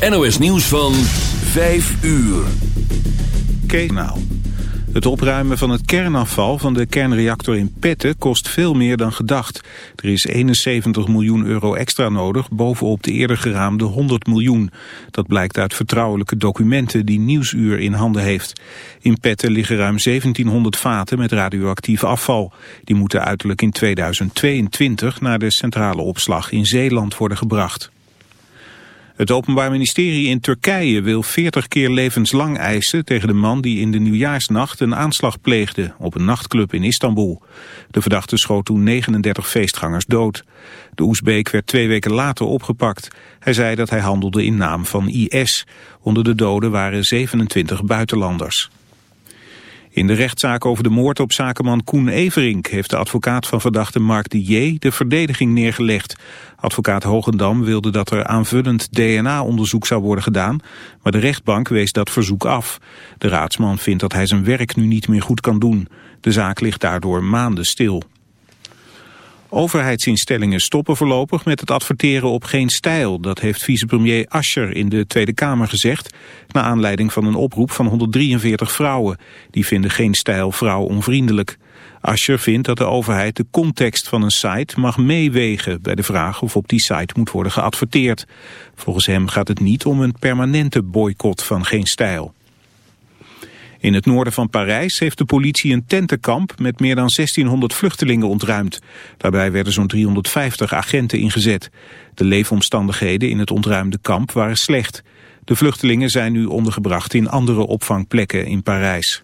NOS nieuws van 5 uur. Kanaal. Het opruimen van het kernafval van de kernreactor in Petten kost veel meer dan gedacht. Er is 71 miljoen euro extra nodig bovenop de eerder geraamde 100 miljoen. Dat blijkt uit vertrouwelijke documenten die Nieuwsuur in handen heeft. In Petten liggen ruim 1700 vaten met radioactief afval. Die moeten uiterlijk in 2022 naar de centrale opslag in Zeeland worden gebracht. Het Openbaar Ministerie in Turkije wil 40 keer levenslang eisen tegen de man die in de nieuwjaarsnacht een aanslag pleegde op een nachtclub in Istanbul. De verdachte schoot toen 39 feestgangers dood. De Oezbeek werd twee weken later opgepakt. Hij zei dat hij handelde in naam van IS. Onder de doden waren 27 buitenlanders. In de rechtszaak over de moord op zakenman Koen Everink heeft de advocaat van verdachte Mark de J. de verdediging neergelegd. Advocaat Hogendam wilde dat er aanvullend DNA-onderzoek zou worden gedaan, maar de rechtbank wees dat verzoek af. De raadsman vindt dat hij zijn werk nu niet meer goed kan doen. De zaak ligt daardoor maanden stil. Overheidsinstellingen stoppen voorlopig met het adverteren op geen stijl. Dat heeft vicepremier Ascher in de Tweede Kamer gezegd... na aanleiding van een oproep van 143 vrouwen. Die vinden geen stijl vrouw onvriendelijk. Ascher vindt dat de overheid de context van een site mag meewegen... bij de vraag of op die site moet worden geadverteerd. Volgens hem gaat het niet om een permanente boycott van geen stijl. In het noorden van Parijs heeft de politie een tentenkamp met meer dan 1600 vluchtelingen ontruimd. Daarbij werden zo'n 350 agenten ingezet. De leefomstandigheden in het ontruimde kamp waren slecht. De vluchtelingen zijn nu ondergebracht in andere opvangplekken in Parijs.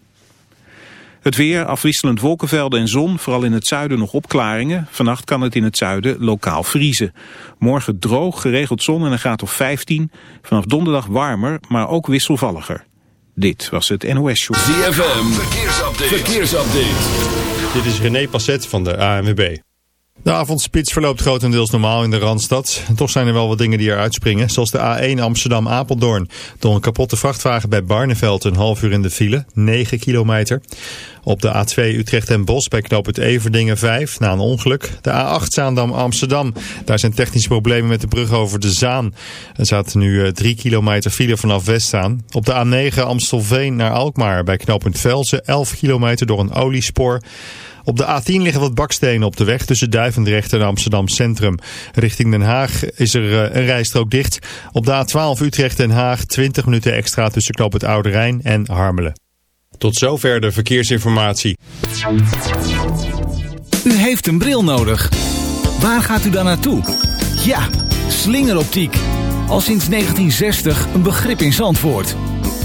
Het weer, afwisselend wolkenvelden en zon, vooral in het zuiden nog opklaringen. Vannacht kan het in het zuiden lokaal vriezen. Morgen droog, geregeld zon en een graad of 15. Vanaf donderdag warmer, maar ook wisselvalliger. Dit was het NOS Show. ZFM, verkeersupdate. verkeersupdate. Dit is René Passet van de ANWB. De avondspits verloopt grotendeels normaal in de Randstad. Toch zijn er wel wat dingen die eruit springen. Zoals de A1 Amsterdam-Apeldoorn. Door een kapotte vrachtwagen bij Barneveld een half uur in de file. 9 kilometer. Op de A2 Utrecht en Bos bij knoop het Everdingen 5 na een ongeluk. De A8 Zaandam-Amsterdam. Daar zijn technische problemen met de brug over de Zaan. Er zaten nu 3 eh, kilometer file vanaf Westzaan. Op de A9 Amstelveen naar Alkmaar bij knooppunt Velzen 11 kilometer door een oliespoor. Op de A10 liggen wat bakstenen op de weg tussen Duivendrecht en Amsterdam Centrum. Richting Den Haag is er eh, een rijstrook dicht. Op de A12 Utrecht-Den Haag 20 minuten extra tussen Knoop het Oude Rijn en Harmelen. Tot zover de verkeersinformatie. U heeft een bril nodig. Waar gaat u dan naartoe? Ja, slingeroptiek. Al sinds 1960 een begrip in Zandvoort.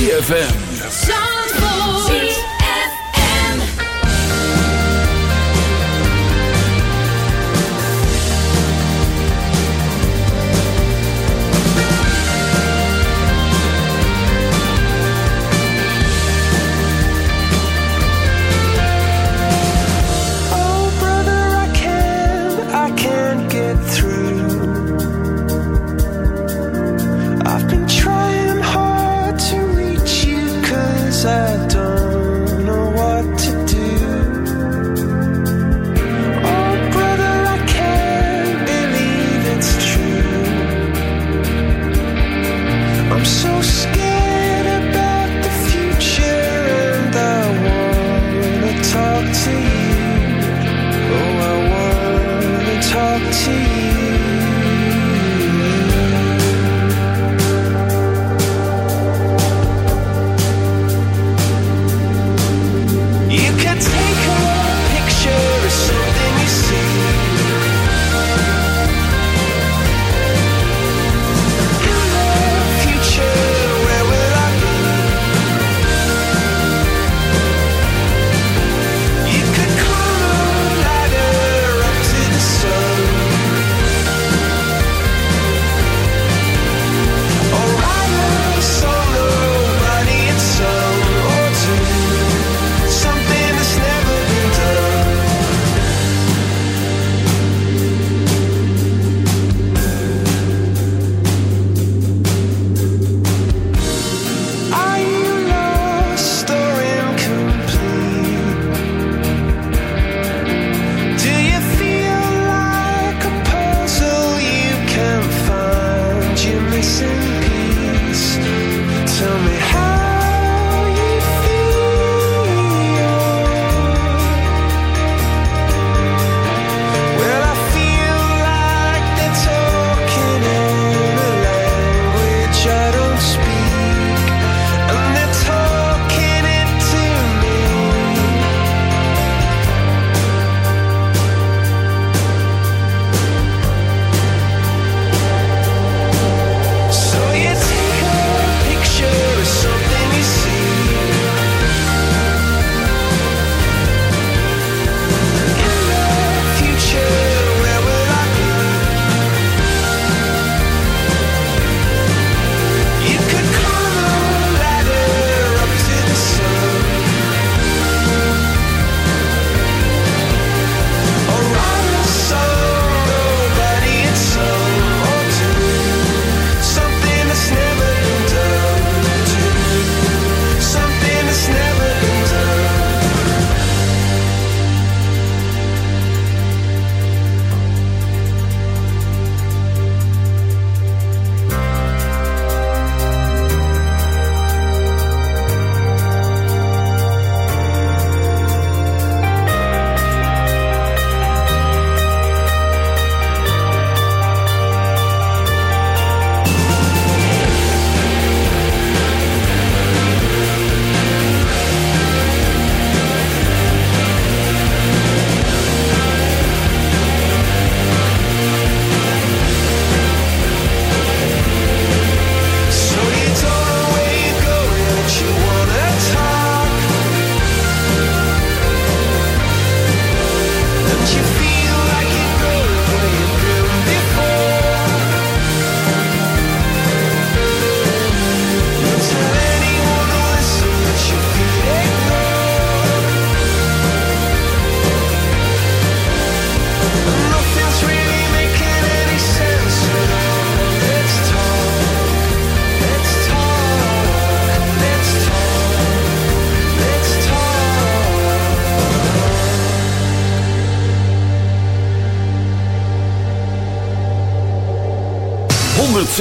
ZFM.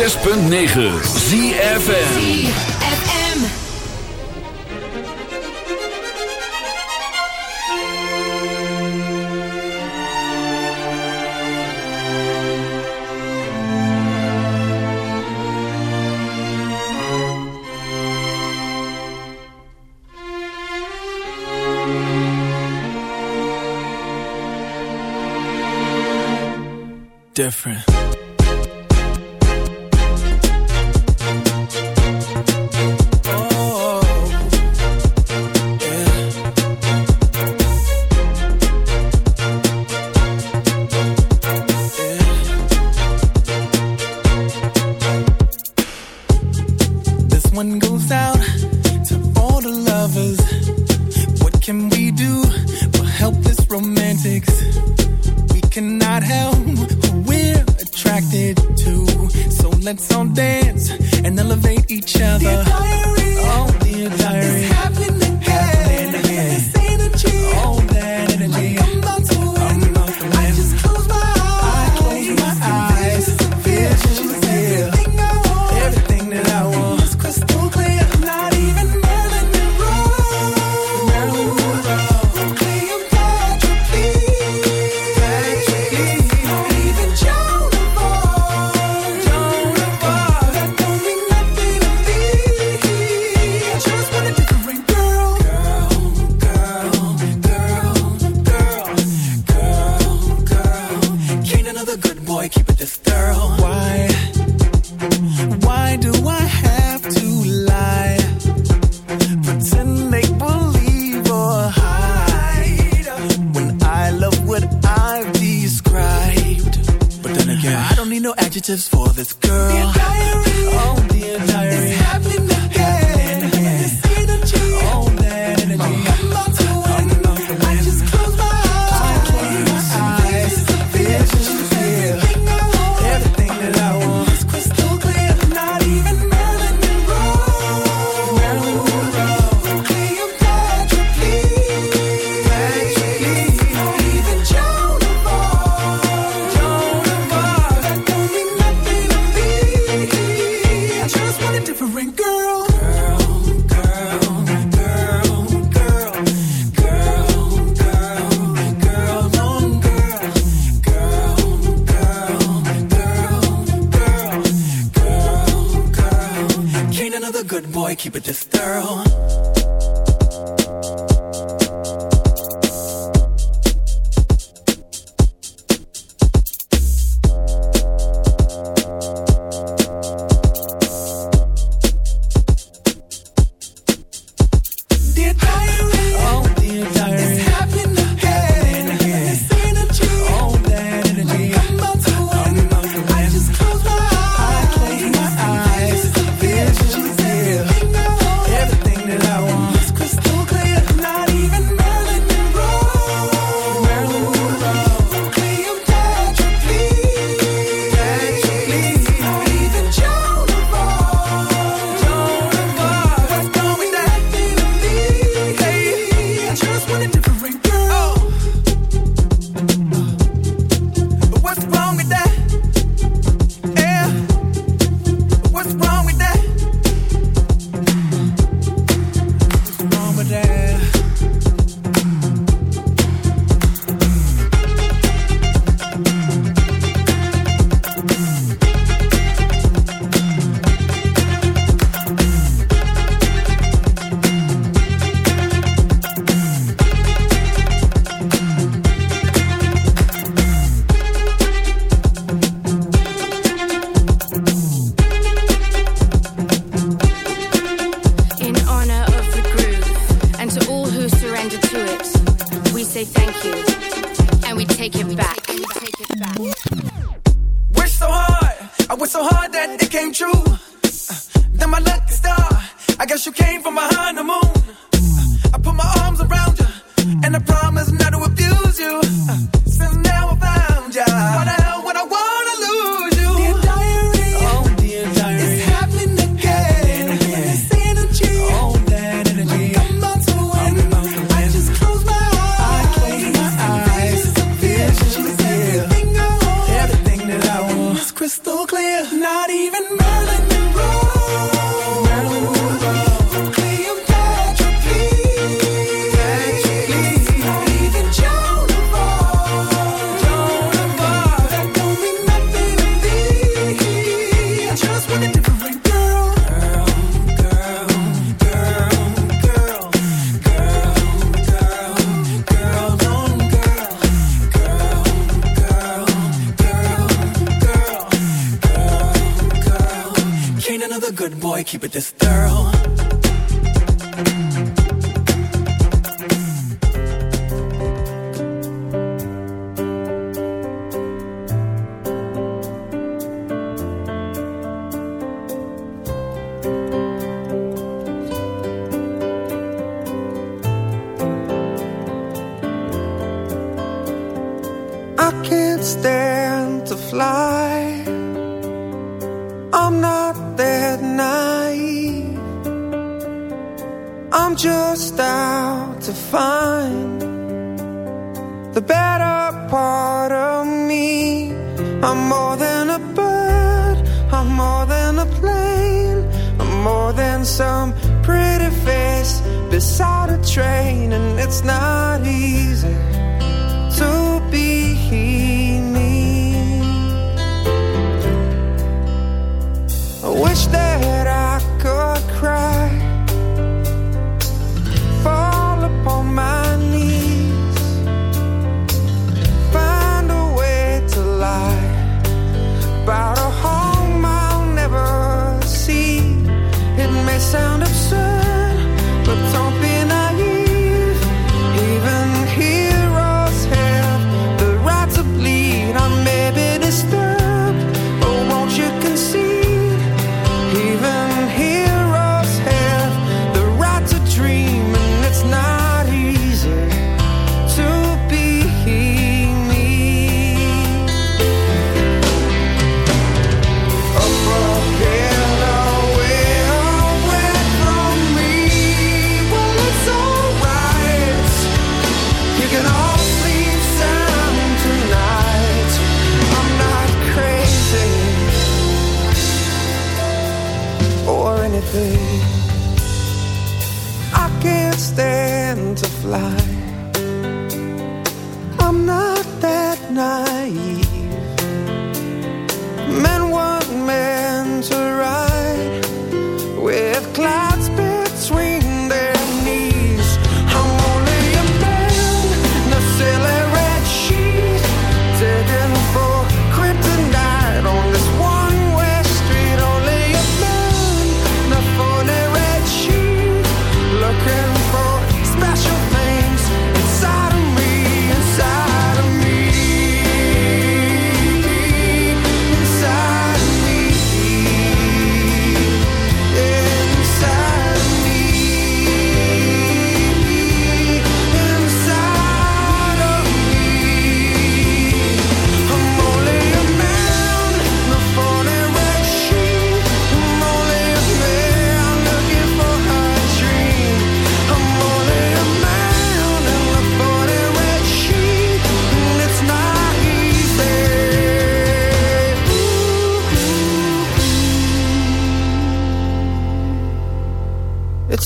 106.9 ZFN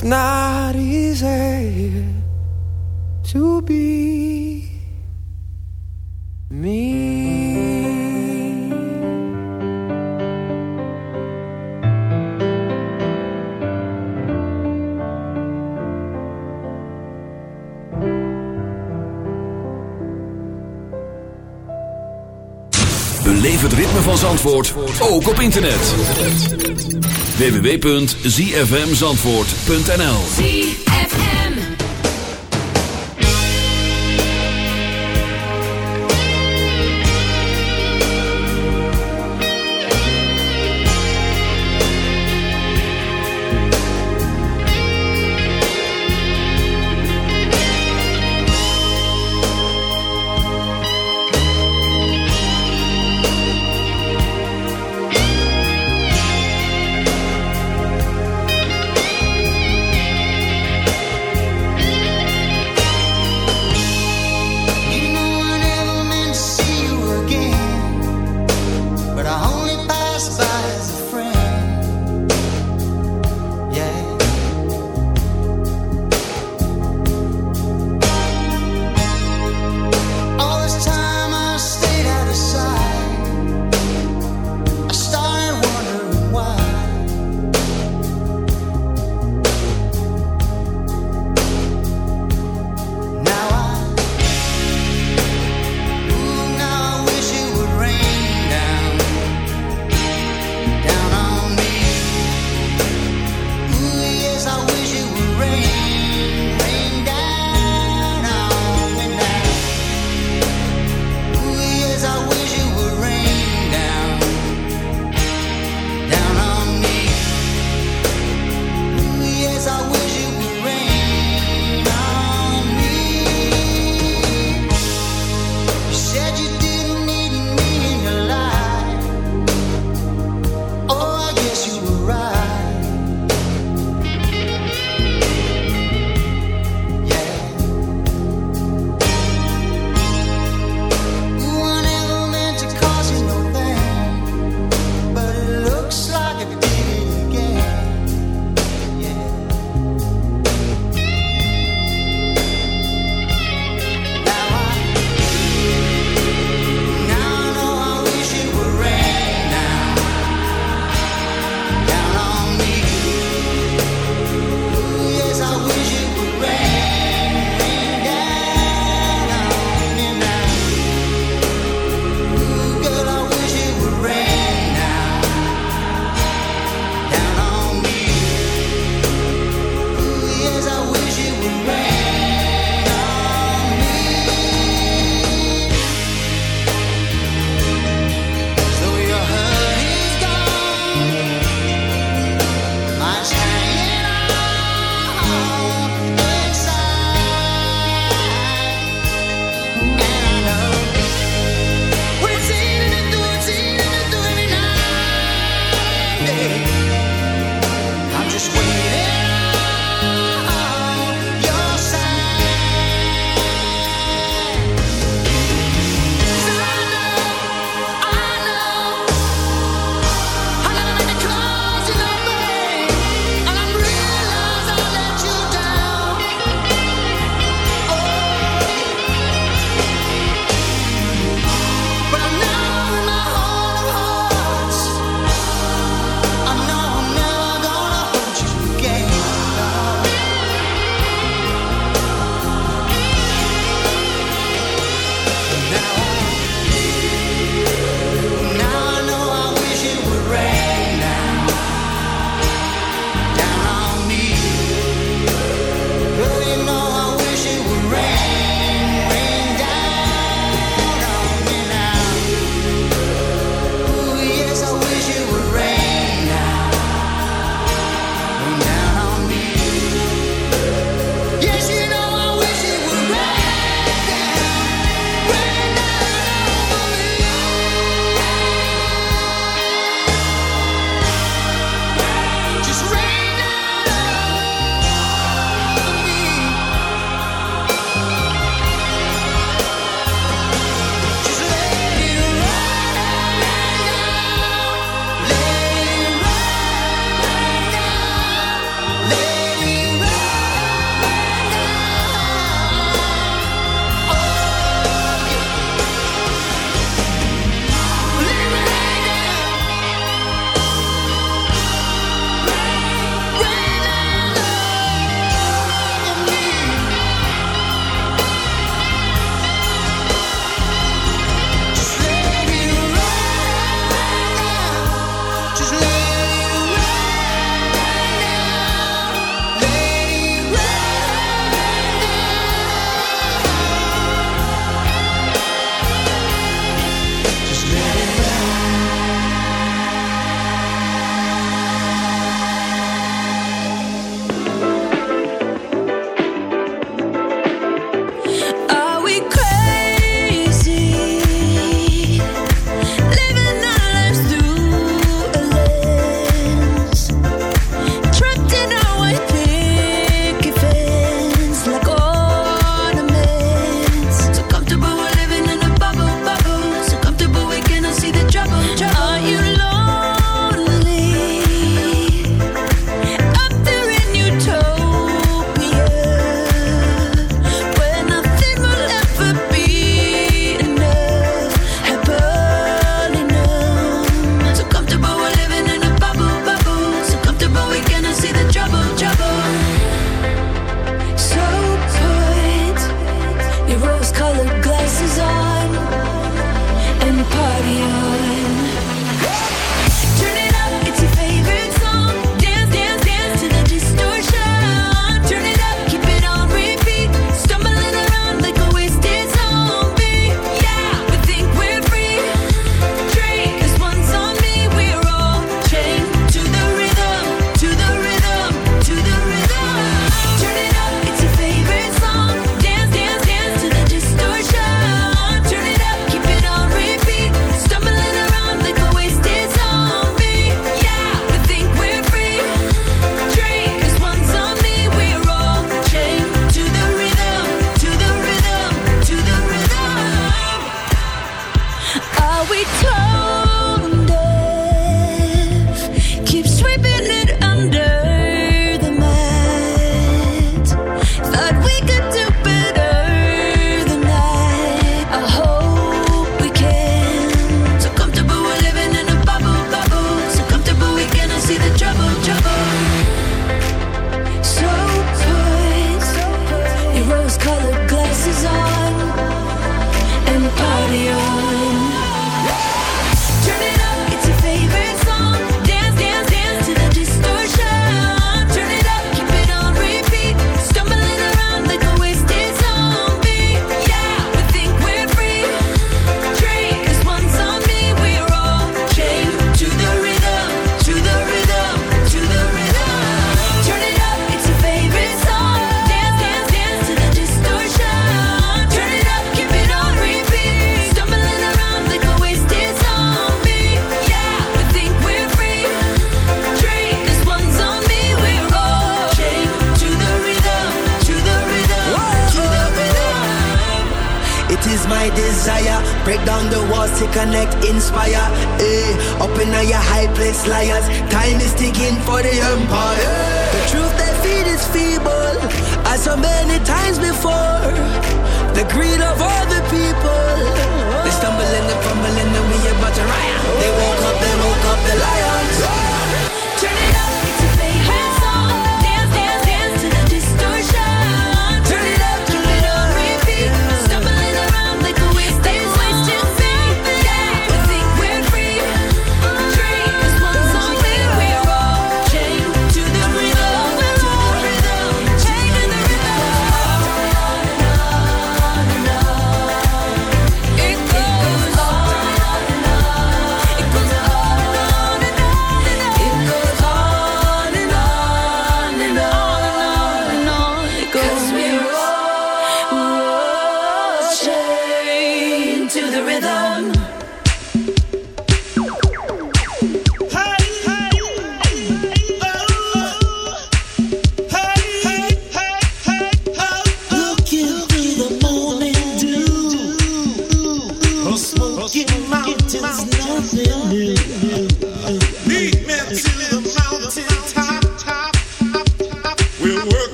It's not easy to be me. Beleef het ritme van Zandvoort ook op internet www.zfmzandvoort.nl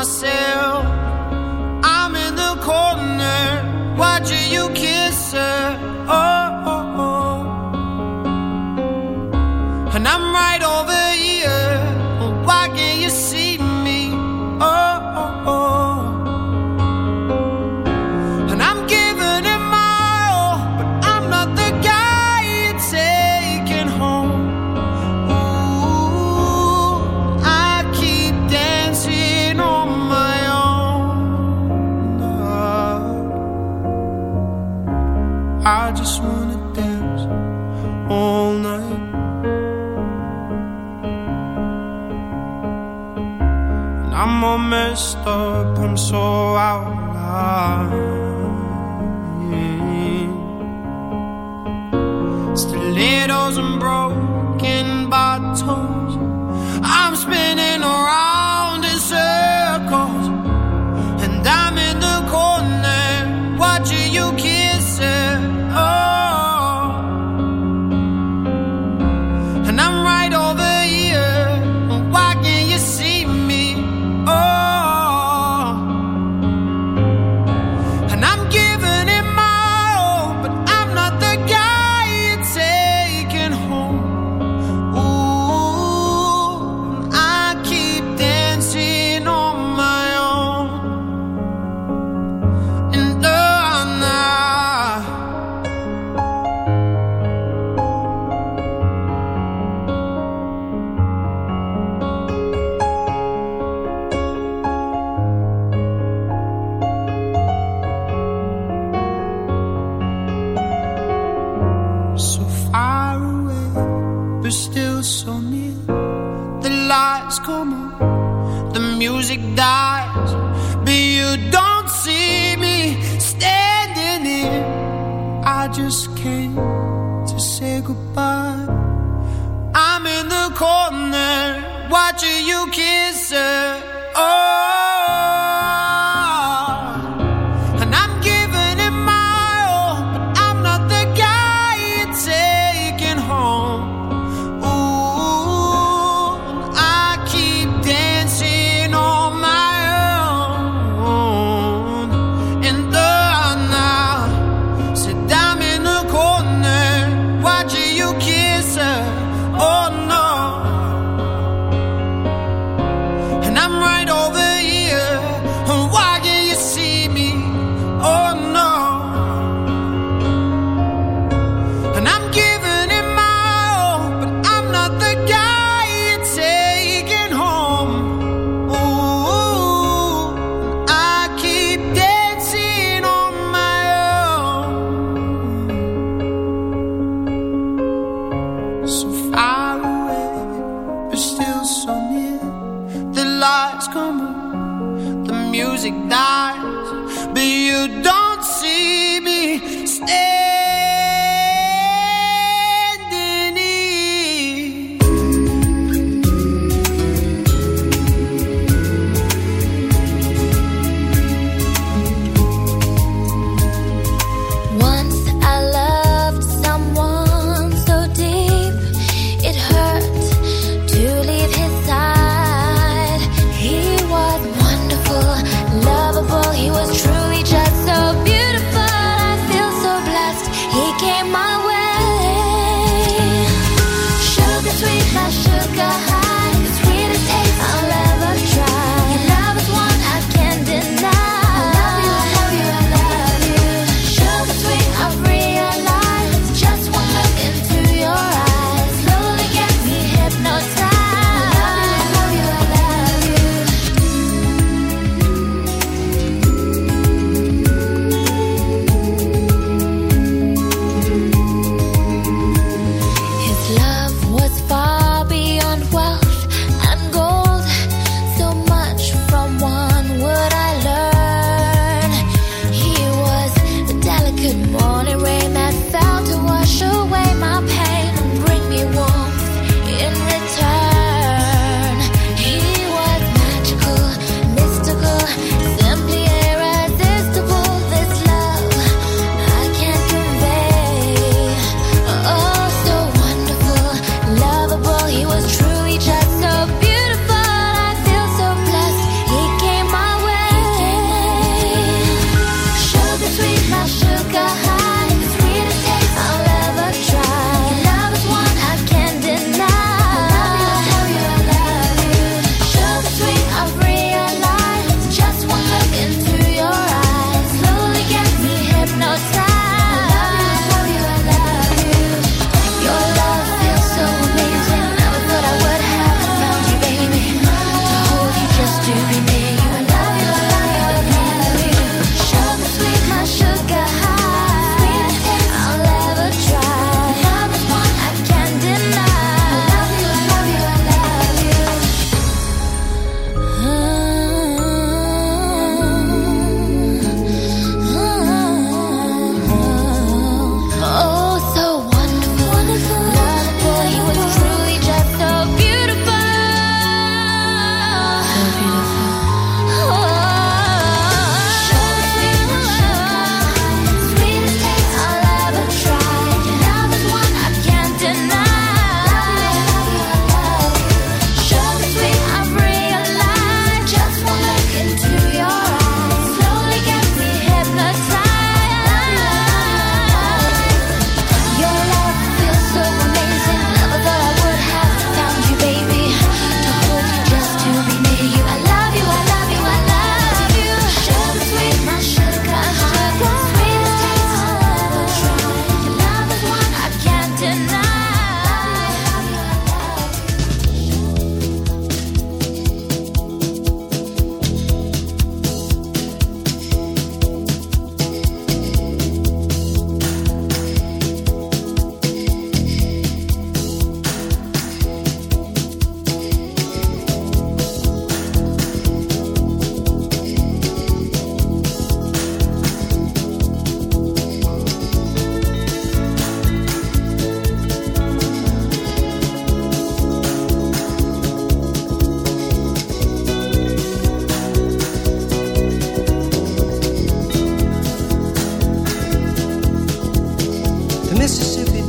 myself.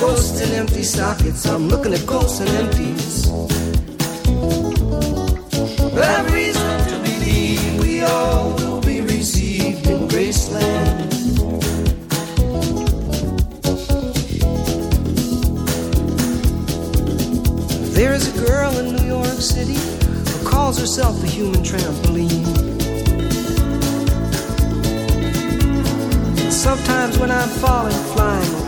Ghosts and empty sockets. I'm looking at ghosts and empties. I've reason to believe we all will be received in Graceland. There is a girl in New York City who calls herself the human trampoline. Sometimes when I'm falling, flying,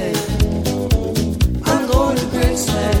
say